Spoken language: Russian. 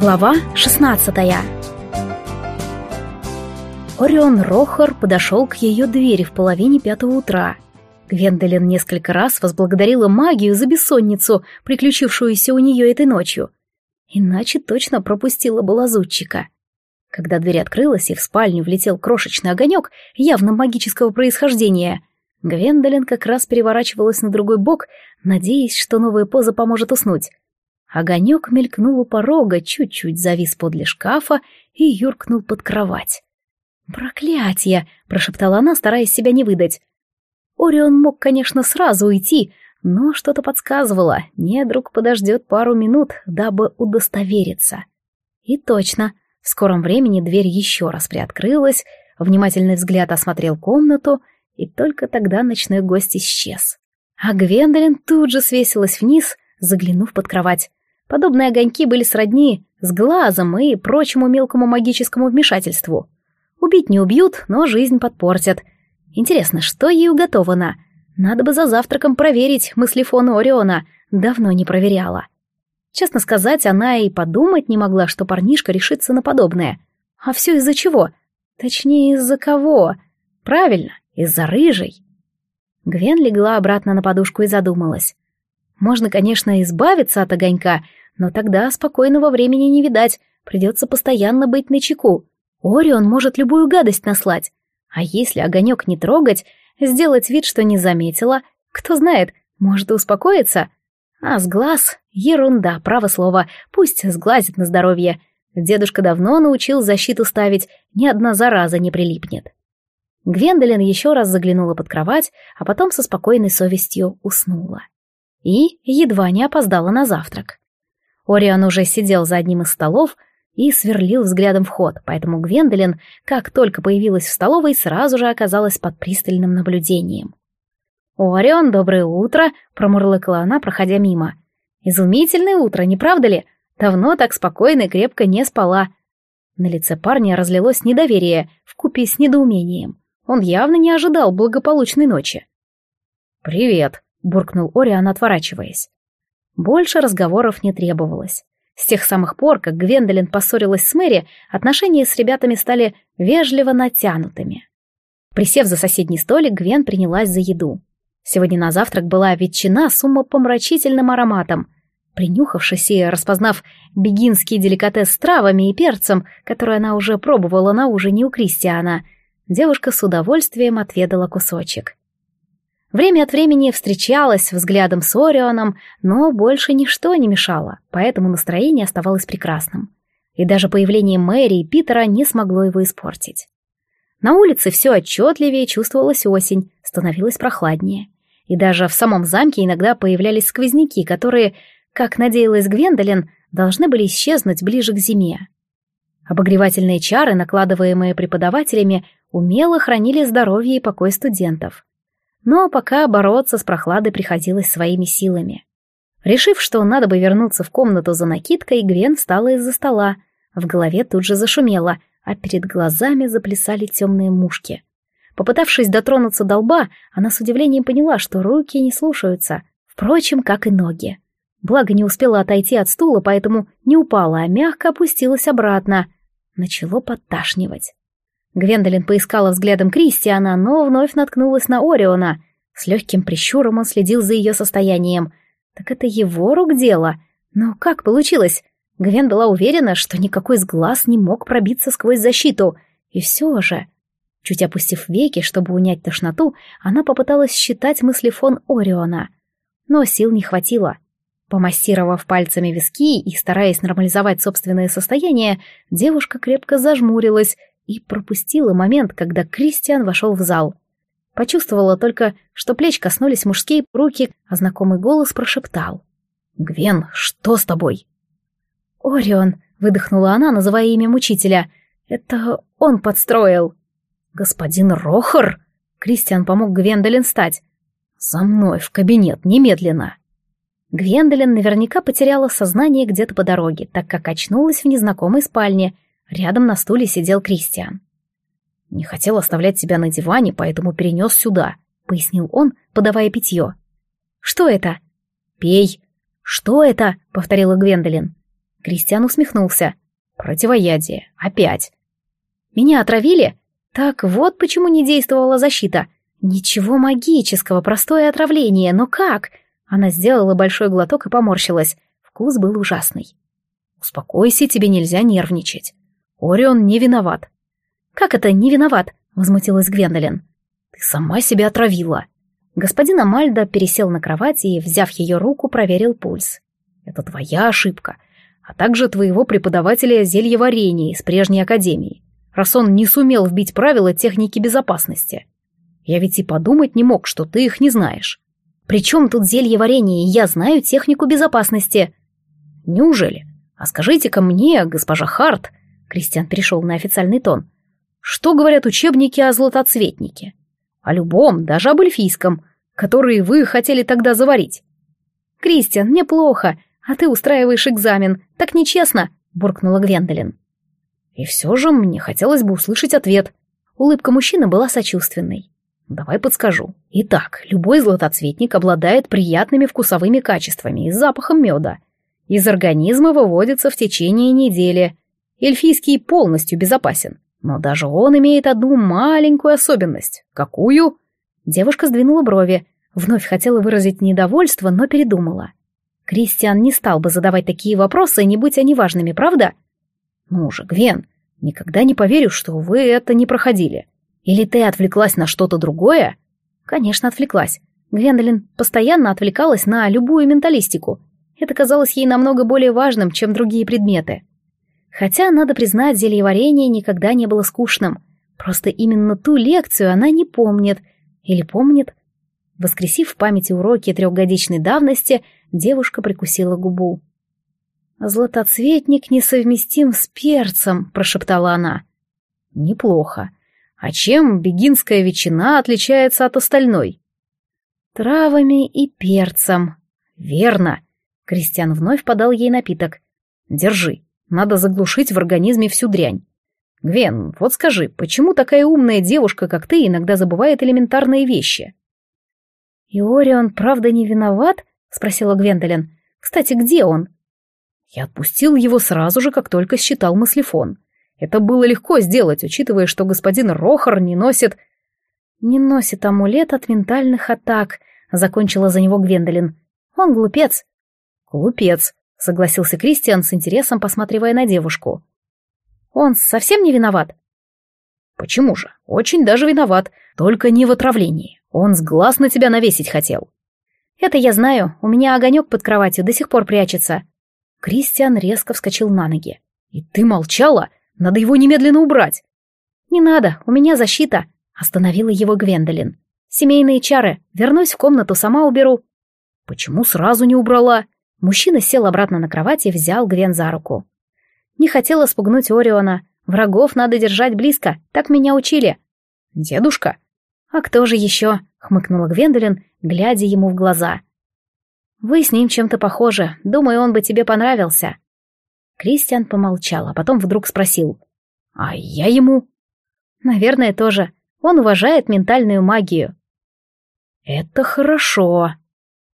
Глава 16 Орион Рохар подошел к ее двери в половине пятого утра. Гвендолин несколько раз возблагодарила магию за бессонницу, приключившуюся у нее этой ночью. Иначе точно пропустила бы лазутчика. Когда дверь открылась и в спальню влетел крошечный огонек, явно магического происхождения, Гвендолин как раз переворачивалась на другой бок, надеясь, что новая поза поможет уснуть. Огонек мелькнул у порога, чуть-чуть завис подле шкафа и юркнул под кровать. «Проклятие!» — прошептала она, стараясь себя не выдать. Орион мог, конечно, сразу уйти, но что-то подсказывало, недруг подождет пару минут, дабы удостовериться. И точно, в скором времени дверь еще раз приоткрылась, внимательный взгляд осмотрел комнату, и только тогда ночной гость исчез. А Гвендолин тут же свесилась вниз, заглянув под кровать. Подобные огоньки были сродни с глазом и прочему мелкому магическому вмешательству. Убить не убьют, но жизнь подпортят. Интересно, что ей уготовано? Надо бы за завтраком проверить мыслефон Ориона. Давно не проверяла. Честно сказать, она и подумать не могла, что парнишка решится на подобное. А все из-за чего? Точнее, из-за кого? Правильно, из-за рыжей. Гвен легла обратно на подушку и задумалась. Можно, конечно, избавиться от огонька, но тогда спокойного времени не видать, придется постоянно быть начеку. Орион может любую гадость наслать. А если огонек не трогать, сделать вид, что не заметила, кто знает, может и успокоиться. А с глаз — ерунда, право слово, пусть сглазит на здоровье. Дедушка давно научил защиту ставить, ни одна зараза не прилипнет. Гвендолин еще раз заглянула под кровать, а потом со спокойной совестью уснула. И едва не опоздала на завтрак. Орион уже сидел за одним из столов и сверлил взглядом вход, поэтому Гвендолин, как только появилась в столовой, сразу же оказалась под пристальным наблюдением. «Орион, доброе утро!» — промурлыкала она, проходя мимо. «Изумительное утро, не правда ли? Давно так спокойно и крепко не спала». На лице парня разлилось недоверие, вкупе с недоумением. Он явно не ожидал благополучной ночи. «Привет», — буркнул Ориан, отворачиваясь. Больше разговоров не требовалось. С тех самых пор, как Гвендолин поссорилась с Мэри, отношения с ребятами стали вежливо натянутыми. Присев за соседний столик, Гвен принялась за еду. Сегодня на завтрак была ветчина с умопомрачительным ароматом. Принюхавшись и распознав бегинский деликатес с травами и перцем, который она уже пробовала на ужине у Кристиана, девушка с удовольствием отведала кусочек. Время от времени встречалась взглядом с Орионом, но больше ничто не мешало, поэтому настроение оставалось прекрасным. И даже появление Мэри и Питера не смогло его испортить. На улице все отчетливее чувствовалась осень, становилось прохладнее. И даже в самом замке иногда появлялись сквозняки, которые, как надеялась Гвендолин, должны были исчезнуть ближе к зиме. Обогревательные чары, накладываемые преподавателями, умело хранили здоровье и покой студентов но пока бороться с прохладой приходилось своими силами. Решив, что надо бы вернуться в комнату за накидкой, Гвен встала из-за стола. В голове тут же зашумело, а перед глазами заплясали темные мушки. Попытавшись дотронуться до лба, она с удивлением поняла, что руки не слушаются, впрочем, как и ноги. Благо не успела отойти от стула, поэтому не упала, а мягко опустилась обратно. Начало подташнивать. Гвендолин поискала взглядом Кристиана, но вновь наткнулась на Ориона. С легким прищуром он следил за ее состоянием. Так это его рук дело. Но как получилось? Гвен была уверена, что никакой из не мог пробиться сквозь защиту. И все же... Чуть опустив веки, чтобы унять тошноту, она попыталась считать мыслефон Ориона. Но сил не хватило. Помассировав пальцами виски и стараясь нормализовать собственное состояние, девушка крепко зажмурилась и пропустила момент, когда Кристиан вошел в зал. Почувствовала только, что плеч коснулись мужские руки, а знакомый голос прошептал. «Гвен, что с тобой?» «Орион», — выдохнула она, называя имя мучителя. «Это он подстроил». «Господин Рохар?» Кристиан помог Гвендолин встать. «За мной в кабинет, немедленно!» Гвендолин наверняка потеряла сознание где-то по дороге, так как очнулась в незнакомой спальне — Рядом на стуле сидел Кристиан. «Не хотел оставлять тебя на диване, поэтому перенес сюда», — пояснил он, подавая питье. «Что это?» «Пей». «Что это?» — повторила Гвендолин. Кристиан усмехнулся. Противоядие. Опять. Меня отравили? Так вот почему не действовала защита. Ничего магического, простое отравление, но как? Она сделала большой глоток и поморщилась. Вкус был ужасный. Успокойся, тебе нельзя нервничать. Орион не виноват. Как это не виноват? Возмутилась Гвендолин. Ты сама себя отравила. Господин Амальдо пересел на кровати и, взяв ее руку, проверил пульс. Это твоя ошибка а также твоего преподавателя зельеварения из прежней академии, раз он не сумел вбить правила техники безопасности. Я ведь и подумать не мог, что ты их не знаешь. Причем тут зельеварение, я знаю технику безопасности. Неужели? А скажите-ка мне, госпожа Харт, Кристиан перешел на официальный тон, что говорят учебники о златоцветнике? О любом, даже об эльфийском, который вы хотели тогда заварить. Кристиан, мне плохо, «А ты устраиваешь экзамен. Так нечестно!» — буркнула Гвендолин. И все же мне хотелось бы услышать ответ. Улыбка мужчины была сочувственной. Давай подскажу. Итак, любой златоцветник обладает приятными вкусовыми качествами и запахом меда. Из организма выводится в течение недели. Эльфийский полностью безопасен. Но даже он имеет одну маленькую особенность. Какую? Девушка сдвинула брови. Вновь хотела выразить недовольство, но передумала. Кристиан не стал бы задавать такие вопросы, не будь они важными, правда? Ну же, Гвен, никогда не поверю, что вы это не проходили. Или ты отвлеклась на что-то другое? Конечно, отвлеклась. Гвендолин постоянно отвлекалась на любую менталистику. Это казалось ей намного более важным, чем другие предметы. Хотя, надо признать, зельеварение никогда не было скучным. Просто именно ту лекцию она не помнит. Или помнит. Воскресив в памяти уроки трехгодичной давности, девушка прикусила губу. «Златоцветник несовместим с перцем», — прошептала она. «Неплохо. А чем бегинская ветчина отличается от остальной?» «Травами и перцем». «Верно». Кристиан вновь подал ей напиток. «Держи. Надо заглушить в организме всю дрянь. Гвен, вот скажи, почему такая умная девушка, как ты, иногда забывает элементарные вещи?» «И Орион правда не виноват?» — спросила Гвендолин. «Кстати, где он?» Я отпустил его сразу же, как только считал мыслефон. Это было легко сделать, учитывая, что господин Рохар не носит... «Не носит амулет от ментальных атак», — закончила за него Гвендолин. «Он глупец». «Глупец», — согласился Кристиан с интересом, посматривая на девушку. «Он совсем не виноват?» «Почему же? Очень даже виноват, только не в отравлении. Он с глаз на тебя навесить хотел». «Это я знаю, у меня огонек под кроватью до сих пор прячется». Кристиан резко вскочил на ноги. «И ты молчала? Надо его немедленно убрать!» «Не надо, у меня защита», — остановила его Гвендолин. «Семейные чары. Вернусь в комнату, сама уберу». «Почему сразу не убрала?» Мужчина сел обратно на кровать и взял Гвен за руку. «Не хотела спугнуть Ориона. Врагов надо держать близко, так меня учили». «Дедушка?» «А кто же еще?» — хмыкнула Гвендолин глядя ему в глаза. «Вы с ним чем-то похожи. Думаю, он бы тебе понравился». Кристиан помолчал, а потом вдруг спросил. «А я ему?» «Наверное, тоже. Он уважает ментальную магию». «Это хорошо»,